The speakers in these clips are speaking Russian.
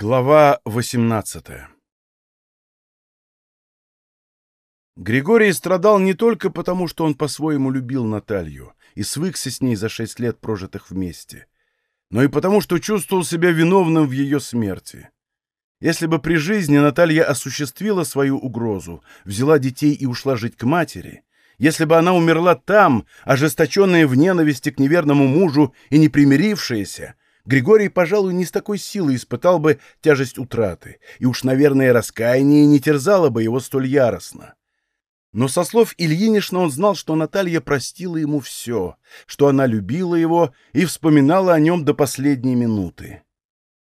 Глава 18 Григорий страдал не только потому, что он по-своему любил Наталью и свыкся с ней за шесть лет, прожитых вместе, но и потому, что чувствовал себя виновным в ее смерти. Если бы при жизни Наталья осуществила свою угрозу, взяла детей и ушла жить к матери, если бы она умерла там, ожесточенная в ненависти к неверному мужу и не примирившаяся, Григорий, пожалуй, не с такой силой испытал бы тяжесть утраты, и уж, наверное, раскаяние не терзало бы его столь яростно. Но со слов Ильинишна он знал, что Наталья простила ему все, что она любила его и вспоминала о нем до последней минуты.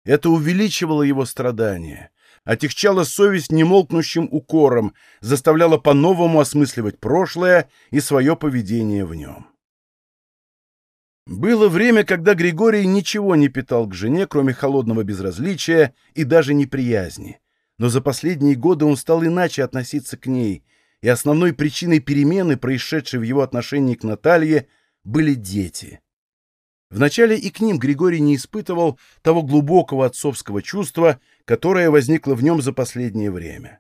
Это увеличивало его страдания, отягчало совесть немолкнущим укором, заставляло по-новому осмысливать прошлое и свое поведение в нем. Было время, когда Григорий ничего не питал к жене, кроме холодного безразличия и даже неприязни. Но за последние годы он стал иначе относиться к ней, и основной причиной перемены, происшедшей в его отношении к Наталье, были дети. Вначале и к ним Григорий не испытывал того глубокого отцовского чувства, которое возникло в нем за последнее время.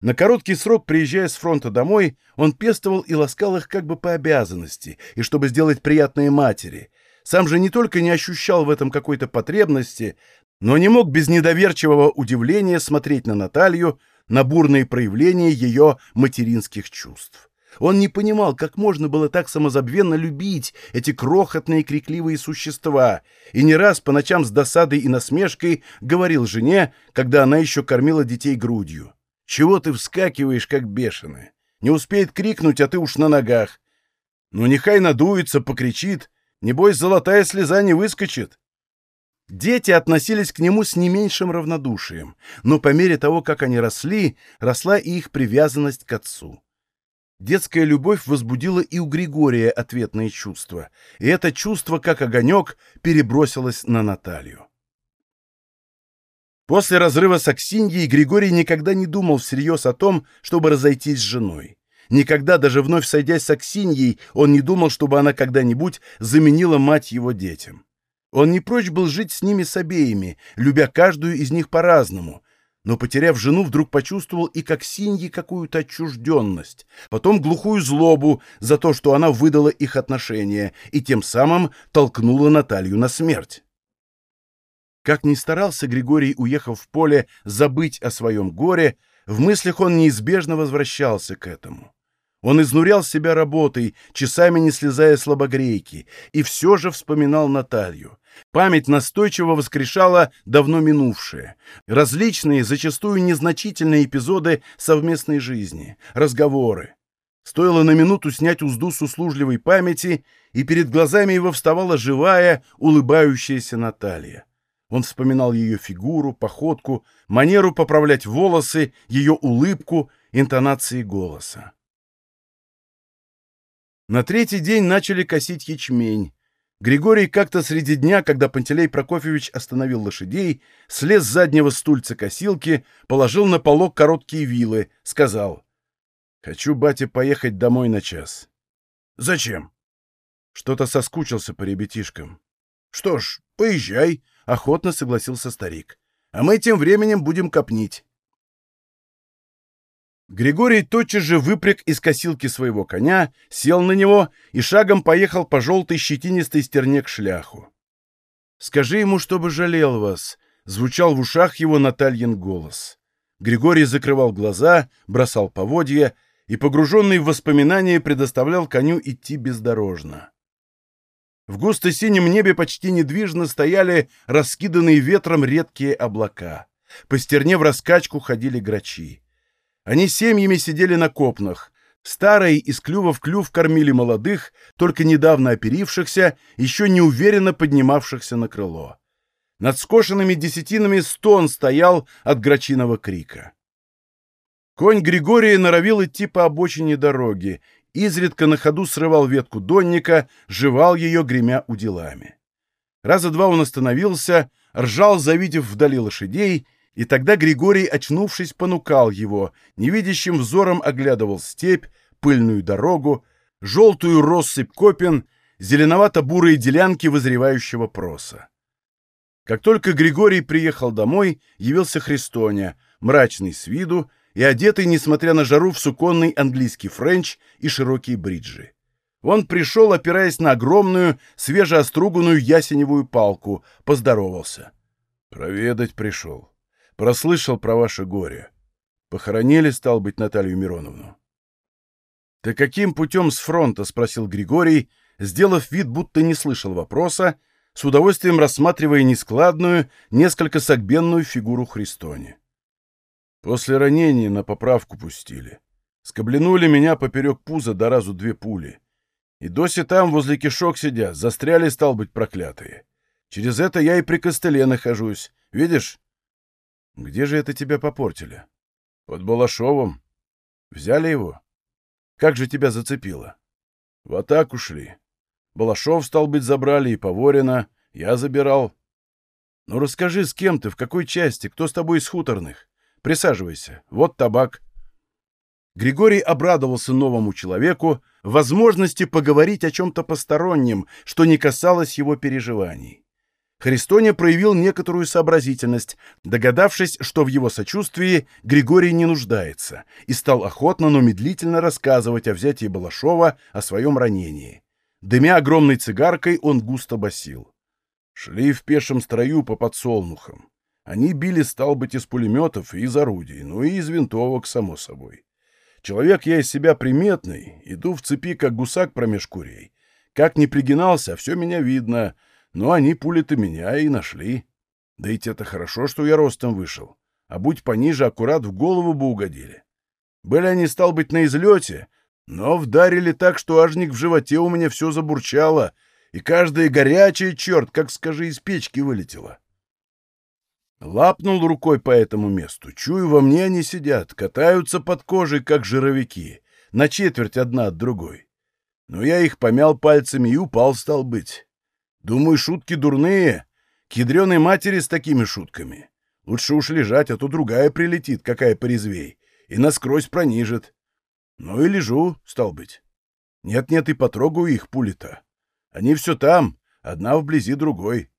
На короткий срок, приезжая с фронта домой, он пестовал и ласкал их как бы по обязанности, и чтобы сделать приятные матери. Сам же не только не ощущал в этом какой-то потребности, но не мог без недоверчивого удивления смотреть на Наталью, на бурные проявления ее материнских чувств. Он не понимал, как можно было так самозабвенно любить эти крохотные крикливые существа, и не раз по ночам с досадой и насмешкой говорил жене, когда она еще кормила детей грудью. Чего ты вскакиваешь, как бешеный? Не успеет крикнуть, а ты уж на ногах. Ну, нехай надуется, покричит. Небось, золотая слеза не выскочит. Дети относились к нему с не меньшим равнодушием, но по мере того, как они росли, росла и их привязанность к отцу. Детская любовь возбудила и у Григория ответные чувства, и это чувство, как огонек, перебросилось на Наталью. После разрыва с Аксиньей Григорий никогда не думал всерьез о том, чтобы разойтись с женой. Никогда, даже вновь сойдясь с Аксиньей, он не думал, чтобы она когда-нибудь заменила мать его детям. Он не прочь был жить с ними с обеими, любя каждую из них по-разному, но, потеряв жену, вдруг почувствовал и к Аксинье какую-то отчужденность, потом глухую злобу за то, что она выдала их отношения, и тем самым толкнула Наталью на смерть. Как ни старался Григорий, уехав в поле, забыть о своем горе, в мыслях он неизбежно возвращался к этому. Он изнурял себя работой, часами не слезая с лобогрейки, и все же вспоминал Наталью. Память настойчиво воскрешала давно минувшее. Различные, зачастую незначительные эпизоды совместной жизни, разговоры. Стоило на минуту снять узду с услужливой памяти, и перед глазами его вставала живая, улыбающаяся Наталья. Он вспоминал ее фигуру, походку, манеру поправлять волосы, ее улыбку, интонации голоса. На третий день начали косить ячмень. Григорий как-то среди дня, когда Пантелей Прокофьевич остановил лошадей, слез с заднего стульца косилки, положил на полок короткие вилы, сказал, «Хочу, батя, поехать домой на час». «Зачем?» Что-то соскучился по ребятишкам. «Что ж, поезжай», — охотно согласился старик. «А мы тем временем будем копнить». Григорий тотчас же выпряг из косилки своего коня, сел на него и шагом поехал по желтой щетинистой стерне к шляху. «Скажи ему, чтобы жалел вас», — звучал в ушах его Натальин голос. Григорий закрывал глаза, бросал поводья и, погруженный в воспоминания, предоставлял коню идти бездорожно. В густо-синем небе почти недвижно стояли раскиданные ветром редкие облака. По стерне в раскачку ходили грачи. Они семьями сидели на копнах. Старые из клюва в клюв кормили молодых, только недавно оперившихся, еще неуверенно поднимавшихся на крыло. Над скошенными десятинами стон стоял от грачиного крика. Конь Григория норовил идти по обочине дороги, изредка на ходу срывал ветку донника, жевал ее, гремя удилами. Раза два он остановился, ржал, завидев вдали лошадей, и тогда Григорий, очнувшись, понукал его, невидящим взором оглядывал степь, пыльную дорогу, желтую россыпь копен, зеленовато-бурые делянки вызревающего проса. Как только Григорий приехал домой, явился Христоня, мрачный с виду и одетый, несмотря на жару, в суконный английский френч и широкие бриджи. Он пришел, опираясь на огромную, свежеоструганную ясеневую палку, поздоровался. «Проведать пришел. Прослышал про ваше горе. Похоронили, стал быть, Наталью Мироновну?» «Ты каким путем с фронта?» — спросил Григорий, сделав вид, будто не слышал вопроса, с удовольствием рассматривая нескладную, несколько согбенную фигуру Христони. После ранения на поправку пустили. Скобленули меня поперек пуза до разу две пули. И доси там, возле кишок сидят, застряли, стал быть, проклятые. Через это я и при костыле нахожусь. Видишь? Где же это тебя попортили? Под Балашовым. Взяли его? Как же тебя зацепило? В атаку шли. Балашов, стал быть, забрали, и Поворина. Я забирал. Ну расскажи, с кем ты, в какой части, кто с тобой из хуторных? Присаживайся. Вот табак. Григорий обрадовался новому человеку, возможности поговорить о чем-то постороннем, что не касалось его переживаний. Христоня проявил некоторую сообразительность, догадавшись, что в его сочувствии Григорий не нуждается, и стал охотно, но медлительно рассказывать о взятии Балашова, о своем ранении. Дымя огромной цигаркой, он густо басил. Шли в пешем строю по подсолнухам. Они били, стал быть, из пулеметов и из орудий, ну и из винтовок, само собой. Человек я из себя приметный, иду в цепи, как гусак промеж курей. Как не пригинался, все меня видно, но они пули-то меня и нашли. Да ведь это хорошо, что я ростом вышел. А будь пониже, аккурат в голову бы угодили. Были они, стал быть, на излете, но вдарили так, что ажник в животе у меня все забурчало, и каждая горячая, черт, как скажи, из печки вылетела. Лапнул рукой по этому месту. Чую, во мне они сидят, катаются под кожей, как жировики, на четверть одна от другой. Но я их помял пальцами и упал, стал быть. Думаю, шутки дурные. К матери с такими шутками. Лучше уж лежать, а то другая прилетит, какая порезвей, и насквозь пронижит. Ну и лежу, стал быть. Нет-нет, и потрогаю их пули-то. Они все там, одна вблизи другой.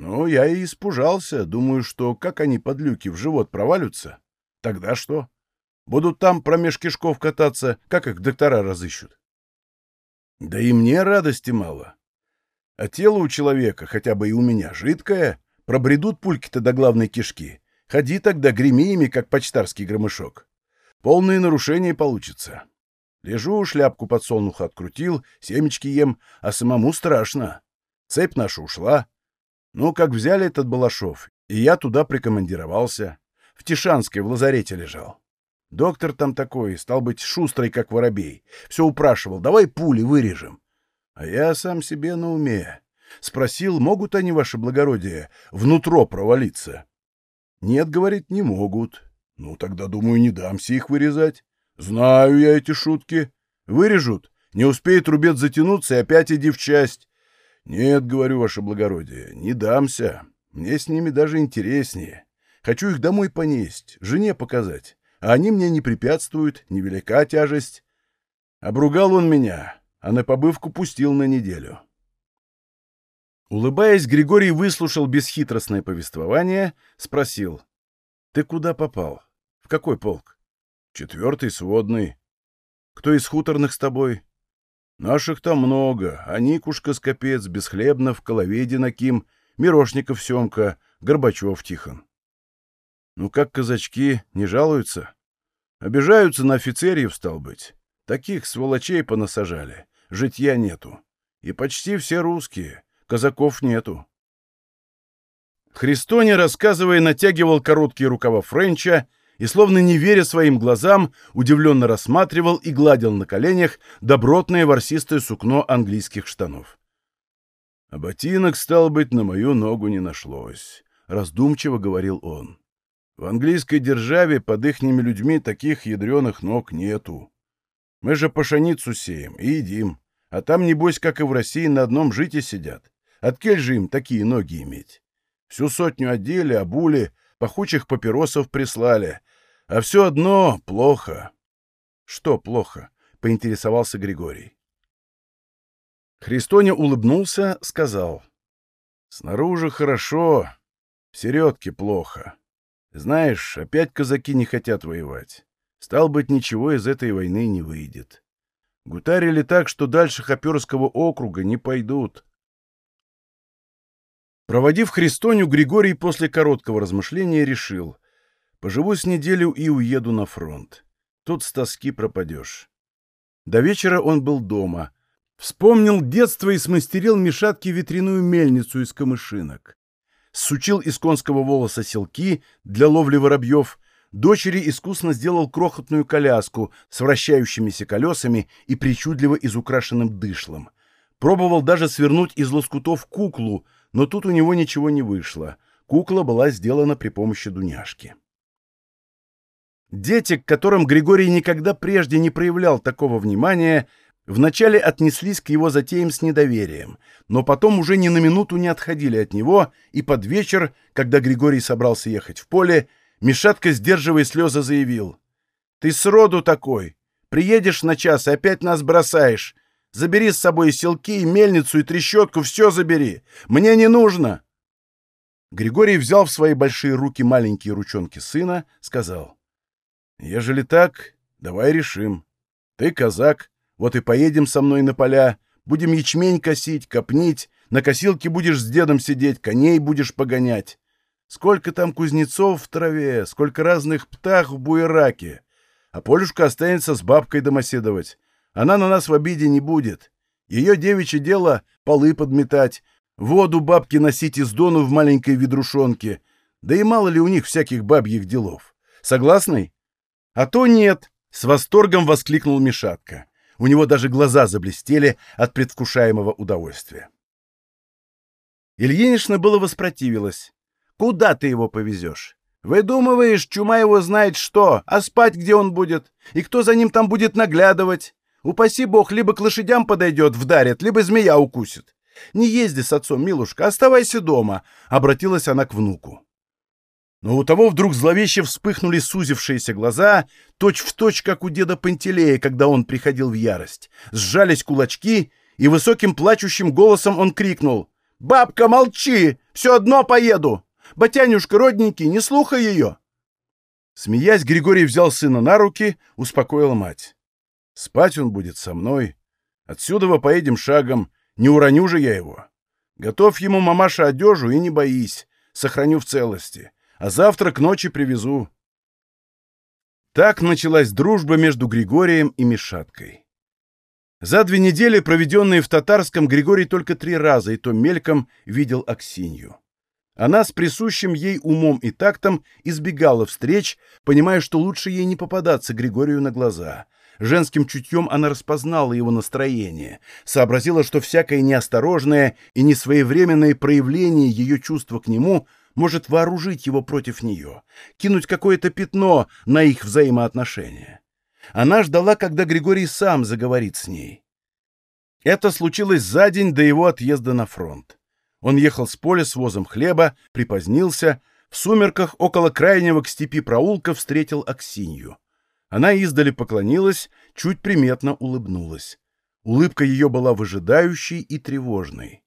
Ну, я и испужался, думаю, что как они под люки в живот провалятся, тогда что? Будут там промеж кишков кататься, как их доктора разыщут? Да и мне радости мало. А тело у человека, хотя бы и у меня, жидкое, пробредут пульки-то до главной кишки. Ходи тогда, греми ими, как почтарский громышок. Полное нарушение получится. Лежу, шляпку подсолнуха открутил, семечки ем, а самому страшно. Цепь наша ушла, ну, как взяли этот Балашов, и я туда прикомандировался. В Тишанской, в лазарете лежал. Доктор там такой, стал быть, шустрый, как воробей. Все упрашивал, давай пули вырежем. А я сам себе на уме. Спросил, могут они, ваше благородие, внутро провалиться? Нет, говорит, не могут. Ну, тогда, думаю, не дамся их вырезать. Знаю я эти шутки. Вырежут, не успеет рубец затянуться, и опять иди в часть. «Нет, — говорю, ваше благородие, — не дамся. Мне с ними даже интереснее. Хочу их домой понесть, жене показать. А они мне не препятствуют, невелика тяжесть. Обругал он меня, а на побывку пустил на неделю». Улыбаясь, Григорий выслушал бесхитростное повествование, спросил. «Ты куда попал? В какой полк?» «Четвертый сводный». «Кто из хуторных с тобой?» Наших там много, а Никушка Скопец, Бесхлебнов, Коловедин Аким, Мирошников Семка, Горбачев Тихон. Ну как казачки, не жалуются? Обижаются на офицериев, стал быть. Таких сволочей понасажали, житья нету. И почти все русские, казаков нету. Христоне, рассказывая, натягивал короткие рукава Френча и, словно не веря своим глазам, удивленно рассматривал и гладил на коленях добротное ворсистое сукно английских штанов. «А ботинок, стал быть, на мою ногу не нашлось», — раздумчиво говорил он. «В английской державе под ихними людьми таких ядреных ног нету. Мы же пашаницу сеем и едим, а там, небось, как и в России, на одном жите сидят. Откель же им такие ноги иметь? Всю сотню одели, обули, пахучих папиросов прислали, а все одно плохо. — Что плохо? — поинтересовался Григорий. Христоня улыбнулся, сказал. Снаружи хорошо, в середке плохо. Знаешь, опять казаки не хотят воевать. Стал быть, ничего из этой войны не выйдет. Гутарили так, что дальше Хоперского округа не пойдут. Проводив Христоню, Григорий после короткого размышления решил. Поживу с неделю и уеду на фронт. Тут с тоски пропадешь. До вечера он был дома. Вспомнил детство и смастерил Мишатке ветряную мельницу из камышинок. Сучил из конского волоса селки для ловли воробьев, дочери искусно сделал крохотную коляску с вращающимися колесами и причудливо изукрашенным дышлом. Пробовал даже свернуть из лоскутов куклу, но тут у него ничего не вышло. Кукла была сделана при помощи Дуняшки. Дети, к которым Григорий никогда прежде не проявлял такого внимания, вначале отнеслись к его затеям с недоверием, но потом уже ни на минуту не отходили от него, и под вечер, когда Григорий собрался ехать в поле, Мишатка, сдерживая слезы, заявил. «Ты сроду такой! Приедешь на час и опять нас бросаешь! Забери с собой и селки, и мельницу, и трещотку, все забери! Мне не нужно!» Григорий взял в свои большие руки маленькие ручонки сына, сказал. «Ежели так, давай решим. Ты казак, вот и поедем со мной на поля, будем ячмень косить, копнить, на косилке будешь с дедом сидеть, коней будешь погонять. Сколько там кузнецов в траве, сколько разных птах в буераке. А Полюшка останется с бабкой домоседовать. Она на нас в обиде не будет. Ее девичье дело — полы подметать, воду бабки носить из дону в маленькой ведрушонке. Да и мало ли у них всяких бабьих делов. Согласный? А то нет, — с восторгом воскликнул Мишатка. У него даже глаза заблестели от предвкушаемого удовольствия. Ильинична было воспротивилась. Куда ты его повезешь? Выдумываешь, чума его знает что, а спать где он будет? И кто за ним там будет наглядывать? Упаси бог, либо к лошадям подойдет, вдарит, либо змея укусит. Не езди с отцом, милушка, оставайся дома, — обратилась она к внуку. Но у того вдруг зловеще вспыхнули сузившиеся глаза, точь-в-точь, точь, как у деда Пантелея, когда он приходил в ярость. Сжались кулачки, и высоким плачущим голосом он крикнул. «Бабка, молчи! Все одно поеду!» Батянюшка, родненький, не слухай ее!» Смеясь, Григорий взял сына на руки, успокоил мать. «Спать он будет со мной. Отсюда мы поедем шагом. Не уроню же я его. Готовь ему, мамаша, одежу и не боись. Сохраню в целости. А завтра к ночи привезу». Так началась дружба между Григорием и Мишаткой. За две недели, проведенные в Татарском, Григорий только три раза, и то мельком, видел Аксинью. Она с присущим ей умом и тактом избегала встреч, понимая, что лучше ей не попадаться Григорию на глаза. Женским чутьем она распознала его настроение, сообразила, что всякое неосторожное и несвоевременное проявление ее чувства к нему может вооружить его против нее, кинуть какое-то пятно на их взаимоотношения. Она ждала, когда Григорий сам заговорит с ней. Это случилось за день до его отъезда на фронт. Он ехал с поля с возом хлеба, припозднился, в сумерках около крайнего к степи проулка встретил Аксинью. Она издали поклонилась, чуть приметно улыбнулась. Улыбка ее была выжидающей и тревожной.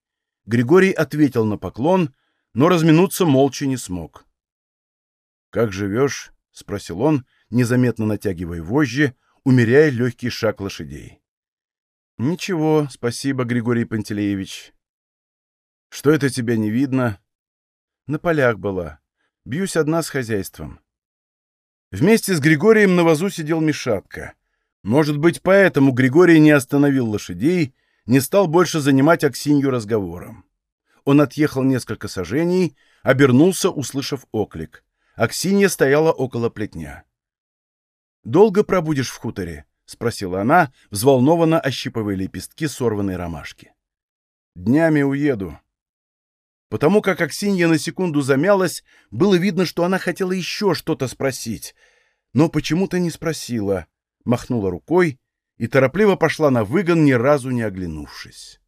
Григорий ответил на поклон, но разминуться молча не смог. «Как живешь?» — спросил он, незаметно натягивая вожжи, умеряя легкий шаг лошадей. «Ничего, спасибо, Григорий Пантелеевич. Что это тебя не видно? На полях была. Бьюсь одна с хозяйством. Вместе с Григорием на вазу сидел Мишатка. Может быть, поэтому Григорий не остановил лошадей, не стал больше занимать Аксинью разговором. Он отъехал несколько сажений, обернулся, услышав оклик. Аксинья стояла около плетня. «Долго пробудешь в хуторе?» — спросила она, взволнованно ощипывая лепестки сорванной ромашки. «Днями уеду. Потому как Аксинья на секунду замялась, было видно, что она хотела еще что-то спросить, но почему-то не спросила, махнула рукой и торопливо пошла на выгон, ни разу не оглянувшись.